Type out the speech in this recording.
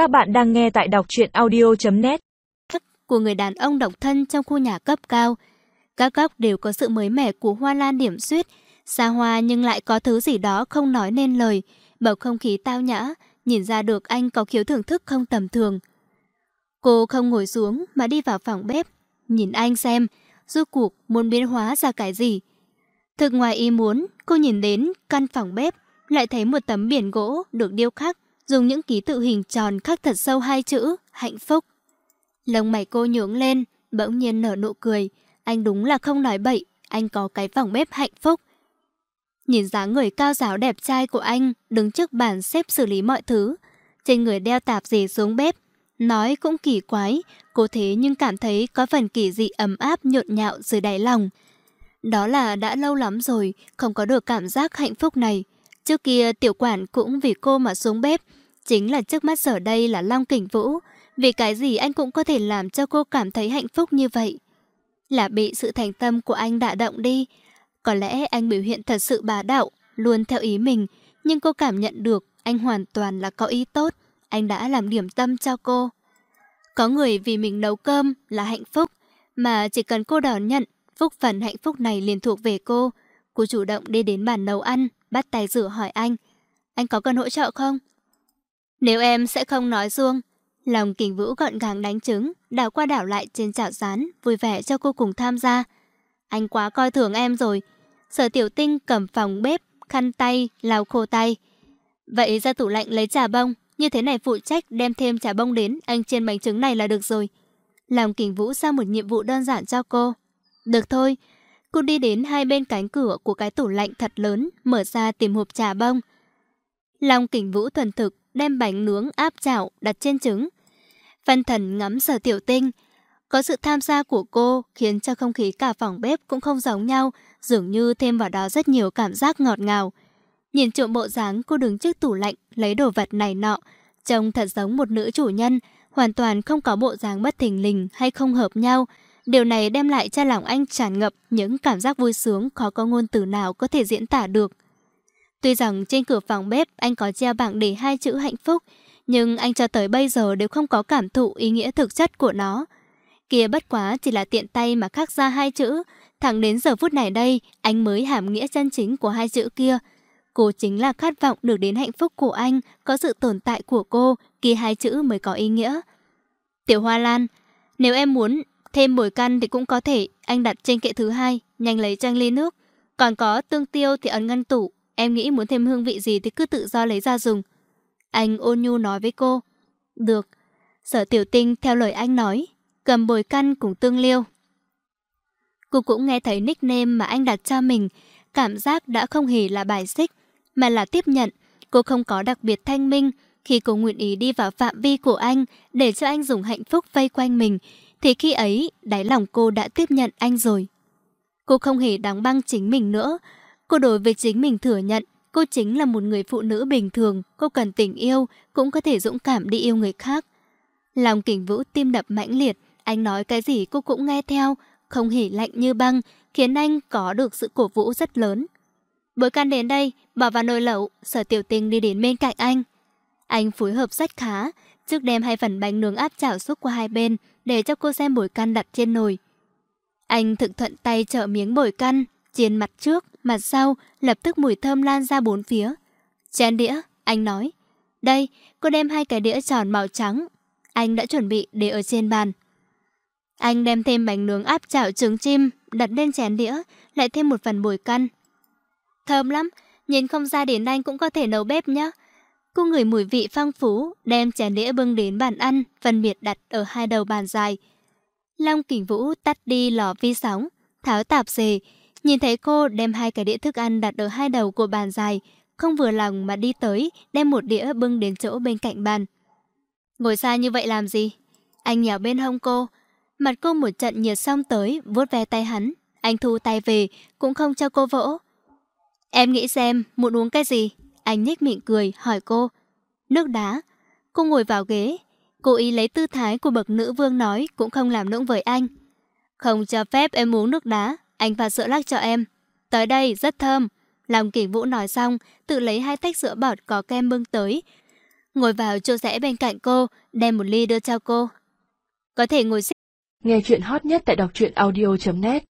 Các bạn đang nghe tại đọc truyện audio.net Của người đàn ông độc thân trong khu nhà cấp cao. Các góc đều có sự mới mẻ của hoa lan điểm suyết, xa hoa nhưng lại có thứ gì đó không nói nên lời, bầu không khí tao nhã, nhìn ra được anh có khiếu thưởng thức không tầm thường. Cô không ngồi xuống mà đi vào phòng bếp, nhìn anh xem, rốt cuộc muốn biến hóa ra cái gì. Thực ngoài ý muốn, cô nhìn đến căn phòng bếp, lại thấy một tấm biển gỗ được điêu khắc, dùng những ký tự hình tròn khắc thật sâu hai chữ, hạnh phúc. Lông mày cô nhướng lên, bỗng nhiên nở nụ cười. Anh đúng là không nói bậy, anh có cái phòng bếp hạnh phúc. Nhìn dáng người cao giáo đẹp trai của anh, đứng trước bàn xếp xử lý mọi thứ. Trên người đeo tạp dề xuống bếp. Nói cũng kỳ quái, cô thế nhưng cảm thấy có phần kỳ dị ấm áp nhộn nhạo dưới đáy lòng. Đó là đã lâu lắm rồi, không có được cảm giác hạnh phúc này. Trước kia tiểu quản cũng vì cô mà xuống bếp, chính là trước mắt giờ đây là Long Kình Vũ. Vì cái gì anh cũng có thể làm cho cô cảm thấy hạnh phúc như vậy. Là bị sự thành tâm của anh đã động đi. Có lẽ anh biểu hiện thật sự bá đạo, luôn theo ý mình, nhưng cô cảm nhận được anh hoàn toàn là có ý tốt. Anh đã làm điểm tâm cho cô. Có người vì mình nấu cơm là hạnh phúc, mà chỉ cần cô đón nhận, phúc phần hạnh phúc này liền thuộc về cô. Cô chủ động đi đến bàn nấu ăn, bắt tay rửa hỏi anh. Anh có cần hỗ trợ không? Nếu em sẽ không nói xuông. Lòng kình vũ gọn gàng đánh trứng, đảo qua đảo lại trên chảo rán, vui vẻ cho cô cùng tham gia. Anh quá coi thường em rồi. Sở tiểu tinh cầm phòng bếp, khăn tay, lau khô tay. Vậy ra tủ lạnh lấy trà bông, như thế này phụ trách đem thêm trà bông đến anh trên bánh trứng này là được rồi. Lòng kình vũ giao một nhiệm vụ đơn giản cho cô. Được thôi. Cô đi đến hai bên cánh cửa của cái tủ lạnh thật lớn, mở ra tìm hộp trà bông. Long kình vũ thuần thực, đem bánh nướng áp chảo đặt trên trứng. Văn thần ngắm sở tiểu tinh. Có sự tham gia của cô khiến cho không khí cả phòng bếp cũng không giống nhau, dường như thêm vào đó rất nhiều cảm giác ngọt ngào. Nhìn trộm bộ dáng cô đứng trước tủ lạnh lấy đồ vật này nọ, trông thật giống một nữ chủ nhân, hoàn toàn không có bộ dáng bất thình lình hay không hợp nhau. Điều này đem lại cho lòng anh tràn ngập những cảm giác vui sướng khó có ngôn từ nào có thể diễn tả được. Tuy rằng trên cửa phòng bếp anh có treo bảng để hai chữ hạnh phúc, nhưng anh cho tới bây giờ đều không có cảm thụ ý nghĩa thực chất của nó. Kia bất quá chỉ là tiện tay mà khắc ra hai chữ, thẳng đến giờ phút này đây, anh mới hàm nghĩa chân chính của hai chữ kia. Cô chính là khát vọng được đến hạnh phúc của anh, có sự tồn tại của cô, kia hai chữ mới có ý nghĩa. Tiểu Hoa Lan, nếu em muốn thêm bồi căn thì cũng có thể, anh đặt trên kệ thứ hai, nhanh lấy tranh ly nước. Còn có tương tiêu thì ấn ngăn tủ, Em nghĩ muốn thêm hương vị gì thì cứ tự do lấy ra dùng. Anh ôn nhu nói với cô. Được. Sở tiểu tinh theo lời anh nói, cầm bồi căn cùng tương liêu. Cô cũng nghe thấy nickname mà anh đặt cho mình, cảm giác đã không hề là bài xích, mà là tiếp nhận. Cô không có đặc biệt thanh minh, khi cô nguyện ý đi vào phạm vi của anh để cho anh dùng hạnh phúc vây quanh mình, thì khi ấy, đáy lòng cô đã tiếp nhận anh rồi. Cô không hề đóng băng chính mình nữa, Cô đối với chính mình thừa nhận, cô chính là một người phụ nữ bình thường, cô cần tình yêu, cũng có thể dũng cảm đi yêu người khác. Lòng kình vũ tim đập mãnh liệt, anh nói cái gì cô cũng nghe theo, không hề lạnh như băng, khiến anh có được sự cổ vũ rất lớn. Bối can đến đây, bỏ vào nồi lẩu, sở tiểu tình đi đến bên cạnh anh. Anh phối hợp rất khá, trước đem hai phần bánh nướng áp chảo xúc qua hai bên, để cho cô xem bồi căn đặt trên nồi. Anh thực thuận tay chở miếng bồi căn, trên mặt trước, mặt sau, lập tức mùi thơm lan ra bốn phía. Chén đĩa, anh nói. Đây, cô đem hai cái đĩa tròn màu trắng. Anh đã chuẩn bị để ở trên bàn. Anh đem thêm bánh nướng áp chảo trứng chim, đặt lên chén đĩa, lại thêm một phần bồi căn. Thơm lắm, nhìn không ra đến anh cũng có thể nấu bếp nhá. Cô ngửi mùi vị phong phú, đem chén đĩa bưng đến bàn ăn, phân biệt đặt ở hai đầu bàn dài. Long kình vũ tắt đi lò vi sóng, tháo tạp dề, Nhìn thấy cô đem hai cái đĩa thức ăn đặt ở hai đầu của bàn dài, không vừa lòng mà đi tới, đem một đĩa bưng đến chỗ bên cạnh bàn. Ngồi xa như vậy làm gì? Anh nhào bên hông cô. Mặt cô một trận nhiệt xong tới, vuốt ve tay hắn. Anh thu tay về, cũng không cho cô vỗ. Em nghĩ xem, muốn uống cái gì? Anh nhếch miệng cười, hỏi cô. Nước đá. Cô ngồi vào ghế. Cô ý lấy tư thái của bậc nữ vương nói, cũng không làm nũng với anh. Không cho phép em uống nước đá, anh pha sữa lắc cho em. Tới đây, rất thơm. Lòng kỷ vũ nói xong, tự lấy hai tách sữa bọt có kem bưng tới. ngồi vào chỗ rẽ bên cạnh cô, đem một ly đưa cho cô. Có thể ngồi xích. Nghe chuyện hot nhất tại đọc truyện audio.net